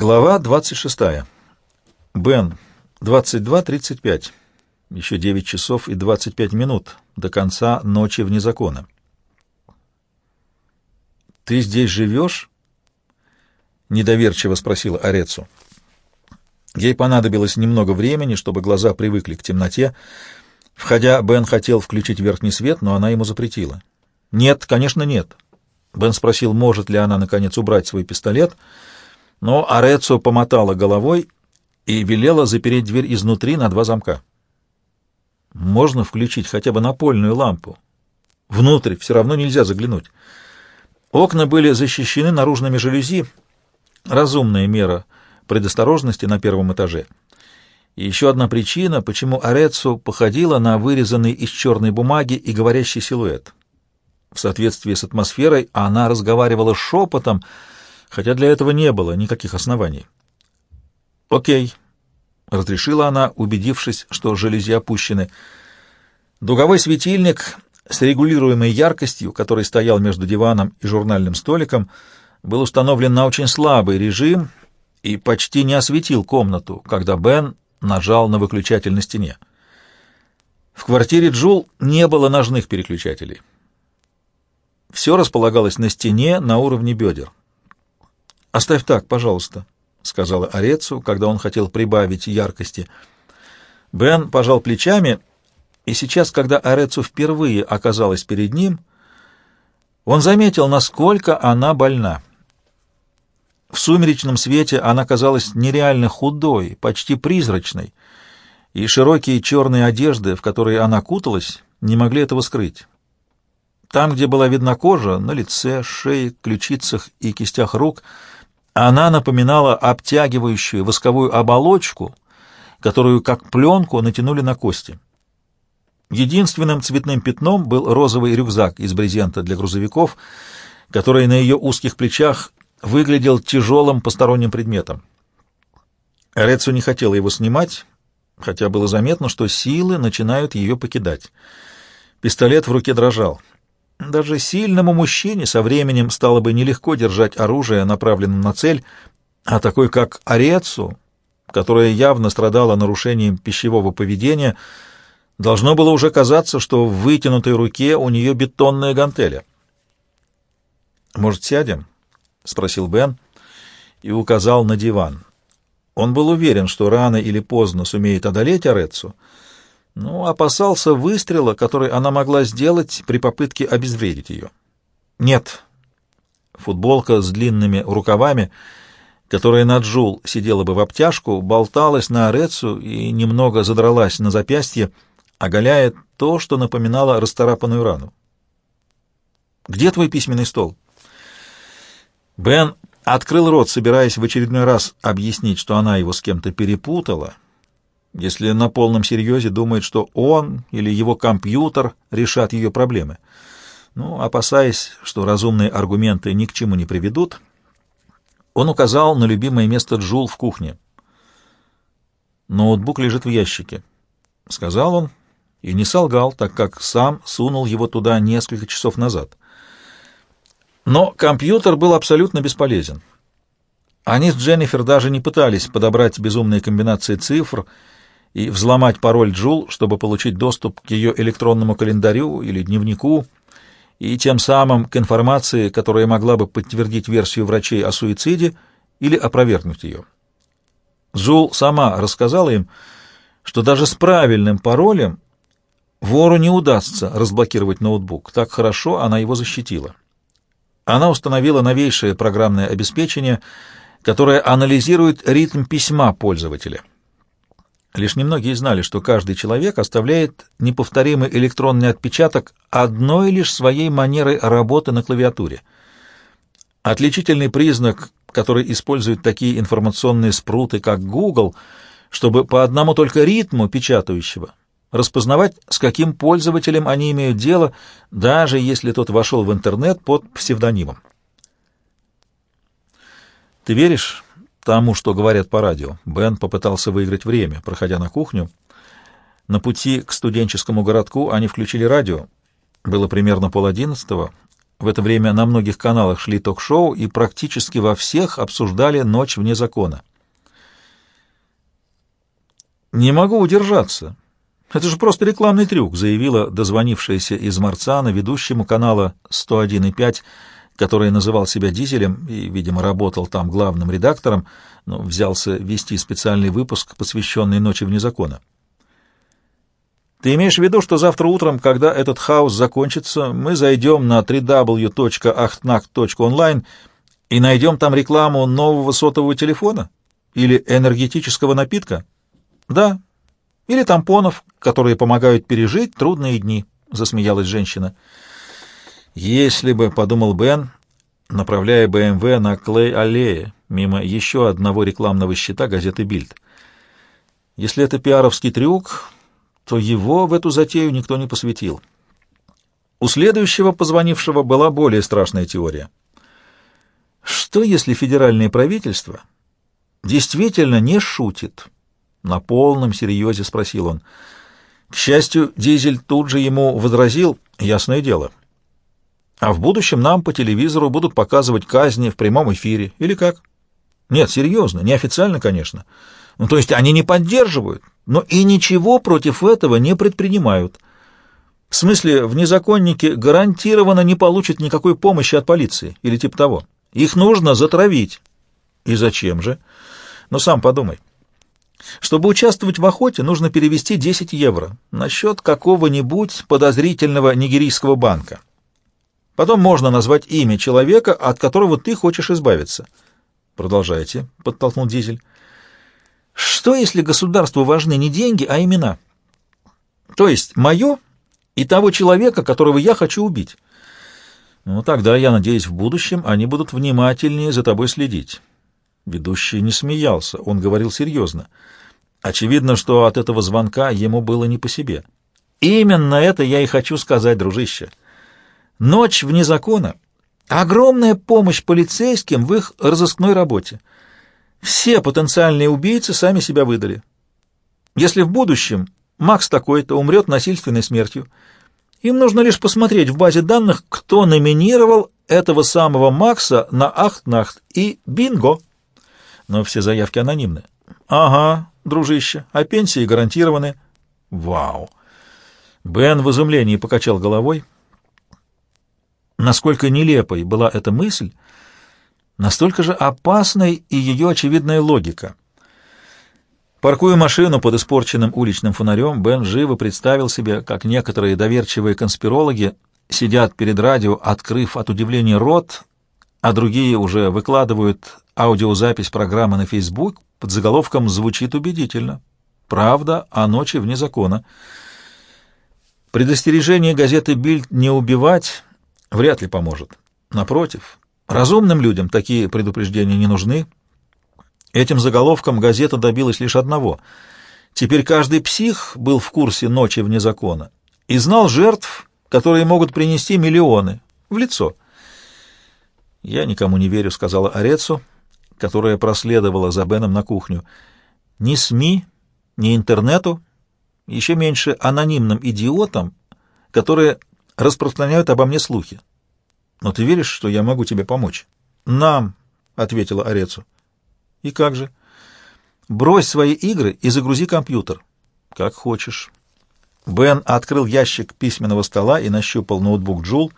Глава 26. Бен, 22.35. Еще 9 часов и 25 минут до конца ночи вне закона. «Ты здесь живешь?» — недоверчиво спросила Орецу. Ей понадобилось немного времени, чтобы глаза привыкли к темноте. Входя, Бен хотел включить верхний свет, но она ему запретила. «Нет, конечно, нет». Бен спросил, может ли она, наконец, убрать свой пистолет — но Арецо помотала головой и велела запереть дверь изнутри на два замка. Можно включить хотя бы напольную лампу. Внутрь все равно нельзя заглянуть. Окна были защищены наружными жалюзи. Разумная мера предосторожности на первом этаже. И еще одна причина, почему Арецу походила на вырезанный из черной бумаги и говорящий силуэт. В соответствии с атмосферой она разговаривала шепотом, хотя для этого не было никаких оснований. «Окей», — разрешила она, убедившись, что жалюзи опущены. Дуговой светильник с регулируемой яркостью, который стоял между диваном и журнальным столиком, был установлен на очень слабый режим и почти не осветил комнату, когда Бен нажал на выключатель на стене. В квартире Джул не было ножных переключателей. Все располагалось на стене на уровне бедер. «Оставь так, пожалуйста», — сказала Орецу, когда он хотел прибавить яркости. Бен пожал плечами, и сейчас, когда Орецу впервые оказалась перед ним, он заметил, насколько она больна. В сумеречном свете она казалась нереально худой, почти призрачной, и широкие черные одежды, в которые она куталась, не могли этого скрыть. Там, где была видна кожа, на лице, шее, ключицах и кистях рук — она напоминала обтягивающую восковую оболочку, которую, как пленку, натянули на кости. Единственным цветным пятном был розовый рюкзак из брезента для грузовиков, который на ее узких плечах выглядел тяжелым посторонним предметом. Рецу не хотела его снимать, хотя было заметно, что силы начинают ее покидать. Пистолет в руке дрожал. Даже сильному мужчине со временем стало бы нелегко держать оружие, направленное на цель, а такой, как Орецу, которая явно страдала нарушением пищевого поведения, должно было уже казаться, что в вытянутой руке у нее бетонная гантеля. «Может, сядем?» — спросил Бен и указал на диван. Он был уверен, что рано или поздно сумеет одолеть Орецу, — но опасался выстрела, который она могла сделать при попытке обезвредить ее. Нет. Футболка с длинными рукавами, которая на Джул сидела бы в обтяжку, болталась на Орецу и немного задралась на запястье, оголяя то, что напоминало расторапанную рану. «Где твой письменный стол?» Бен открыл рот, собираясь в очередной раз объяснить, что она его с кем-то перепутала — если на полном серьезе думает, что он или его компьютер решат ее проблемы. Ну, опасаясь, что разумные аргументы ни к чему не приведут, он указал на любимое место Джул в кухне. «Ноутбук лежит в ящике», — сказал он, и не солгал, так как сам сунул его туда несколько часов назад. Но компьютер был абсолютно бесполезен. Они с Дженнифер даже не пытались подобрать безумные комбинации цифр — и взломать пароль Джул, чтобы получить доступ к ее электронному календарю или дневнику, и тем самым к информации, которая могла бы подтвердить версию врачей о суициде или опровергнуть ее. Джул сама рассказала им, что даже с правильным паролем вору не удастся разблокировать ноутбук, так хорошо она его защитила. Она установила новейшее программное обеспечение, которое анализирует ритм письма пользователя. Лишь немногие знали, что каждый человек оставляет неповторимый электронный отпечаток одной лишь своей манерой работы на клавиатуре. Отличительный признак, который используют такие информационные спруты, как Google, чтобы по одному только ритму печатающего распознавать, с каким пользователем они имеют дело, даже если тот вошел в интернет под псевдонимом. «Ты веришь?» Тому, что говорят по радио. Бен попытался выиграть время, проходя на кухню. На пути к студенческому городку они включили радио. Было примерно пол одиннадцатого. В это время на многих каналах шли ток-шоу, и практически во всех обсуждали «Ночь вне закона». «Не могу удержаться. Это же просто рекламный трюк», — заявила дозвонившаяся из Марцана ведущему канала 101,5, который называл себя «Дизелем» и, видимо, работал там главным редактором, но взялся вести специальный выпуск, посвященный «Ночи вне закона». Ты имеешь в виду, что завтра утром, когда этот хаос закончится, мы зайдем на www.achtnacht.online и найдем там рекламу нового сотового телефона? Или энергетического напитка? Да. Или тампонов, которые помогают пережить трудные дни, — засмеялась женщина. Если бы, — подумал Бен, направляя БМВ на Клей-аллее, мимо еще одного рекламного щита газеты «Бильд». Если это пиаровский трюк, то его в эту затею никто не посвятил. У следующего позвонившего была более страшная теория. Что, если федеральное правительство действительно не шутит? На полном серьезе спросил он. К счастью, Дизель тут же ему возразил, ясное дело. А в будущем нам по телевизору будут показывать казни в прямом эфире. Или как? Нет, серьезно, неофициально, конечно. Ну, то есть они не поддерживают, но и ничего против этого не предпринимают. В смысле, внезаконники гарантированно не получат никакой помощи от полиции или типа того. Их нужно затравить. И зачем же? Ну, сам подумай. Чтобы участвовать в охоте, нужно перевести 10 евро на счет какого-нибудь подозрительного нигерийского банка. Потом можно назвать имя человека, от которого ты хочешь избавиться. Продолжайте, — подтолкнул Дизель. Что, если государству важны не деньги, а имена? То есть мое и того человека, которого я хочу убить. Ну, тогда, я надеюсь, в будущем они будут внимательнее за тобой следить. Ведущий не смеялся, он говорил серьезно. Очевидно, что от этого звонка ему было не по себе. Именно это я и хочу сказать, дружище. Ночь вне закона — огромная помощь полицейским в их разыскной работе. Все потенциальные убийцы сами себя выдали. Если в будущем Макс такой-то умрет насильственной смертью, им нужно лишь посмотреть в базе данных, кто номинировал этого самого Макса на Ахтнахт, и бинго! Но все заявки анонимны. Ага, дружище, а пенсии гарантированы. Вау! Бен в изумлении покачал головой. Насколько нелепой была эта мысль, Настолько же опасной и ее очевидная логика. Паркуя машину под испорченным уличным фонарем, Бен живо представил себе, как некоторые доверчивые конспирологи сидят перед радио, открыв от удивления рот, а другие уже выкладывают аудиозапись программы на Facebook под заголовком «Звучит убедительно». Правда о ночи вне закона. Предостережение газеты «Бильд» не убивать вряд ли поможет. Напротив, Разумным людям такие предупреждения не нужны. Этим заголовком газета добилась лишь одного. Теперь каждый псих был в курсе ночи вне закона и знал жертв, которые могут принести миллионы в лицо. «Я никому не верю», — сказала Орецу, которая проследовала за Беном на кухню. «Ни СМИ, ни интернету, еще меньше анонимным идиотам, которые распространяют обо мне слухи. Но ты веришь, что я могу тебе помочь? Нам, ответила Орецу. И как же? Брось свои игры и загрузи компьютер. Как хочешь. Бен открыл ящик письменного стола и нащупал ноутбук Джул.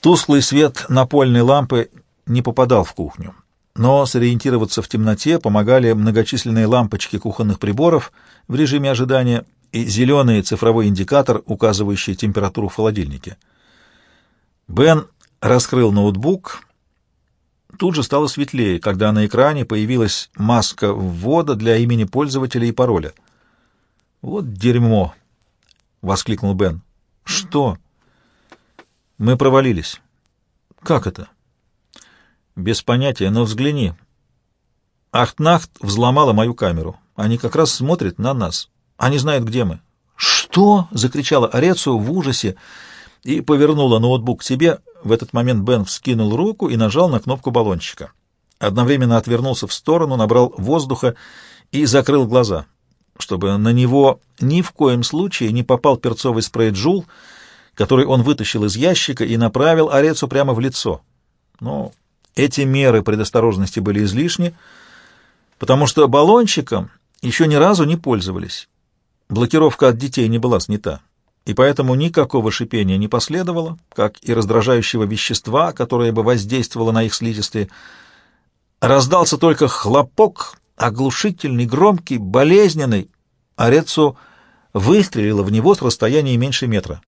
Тусклый свет напольной лампы не попадал в кухню. Но сориентироваться в темноте помогали многочисленные лампочки кухонных приборов в режиме ожидания и зеленый цифровой индикатор, указывающий температуру в холодильнике. Бен раскрыл ноутбук. Тут же стало светлее, когда на экране появилась маска ввода для имени пользователя и пароля. «Вот дерьмо!» — воскликнул Бен. «Что?» «Мы провалились». «Как это?» «Без понятия, но взгляни. Ахтнахт взломала мою камеру. Они как раз смотрят на нас. Они знают, где мы». «Что?» — закричала Орецу в ужасе и повернула ноутбук к себе. В этот момент Бен вскинул руку и нажал на кнопку баллончика. Одновременно отвернулся в сторону, набрал воздуха и закрыл глаза, чтобы на него ни в коем случае не попал перцовый спрей Джул, который он вытащил из ящика и направил Арецу прямо в лицо. Но эти меры предосторожности были излишни, потому что баллончиком еще ни разу не пользовались. Блокировка от детей не была снята, и поэтому никакого шипения не последовало, как и раздражающего вещества, которое бы воздействовало на их слизистые. Раздался только хлопок, оглушительный, громкий, болезненный. Арецу выстрелила в него с расстояния меньше метра.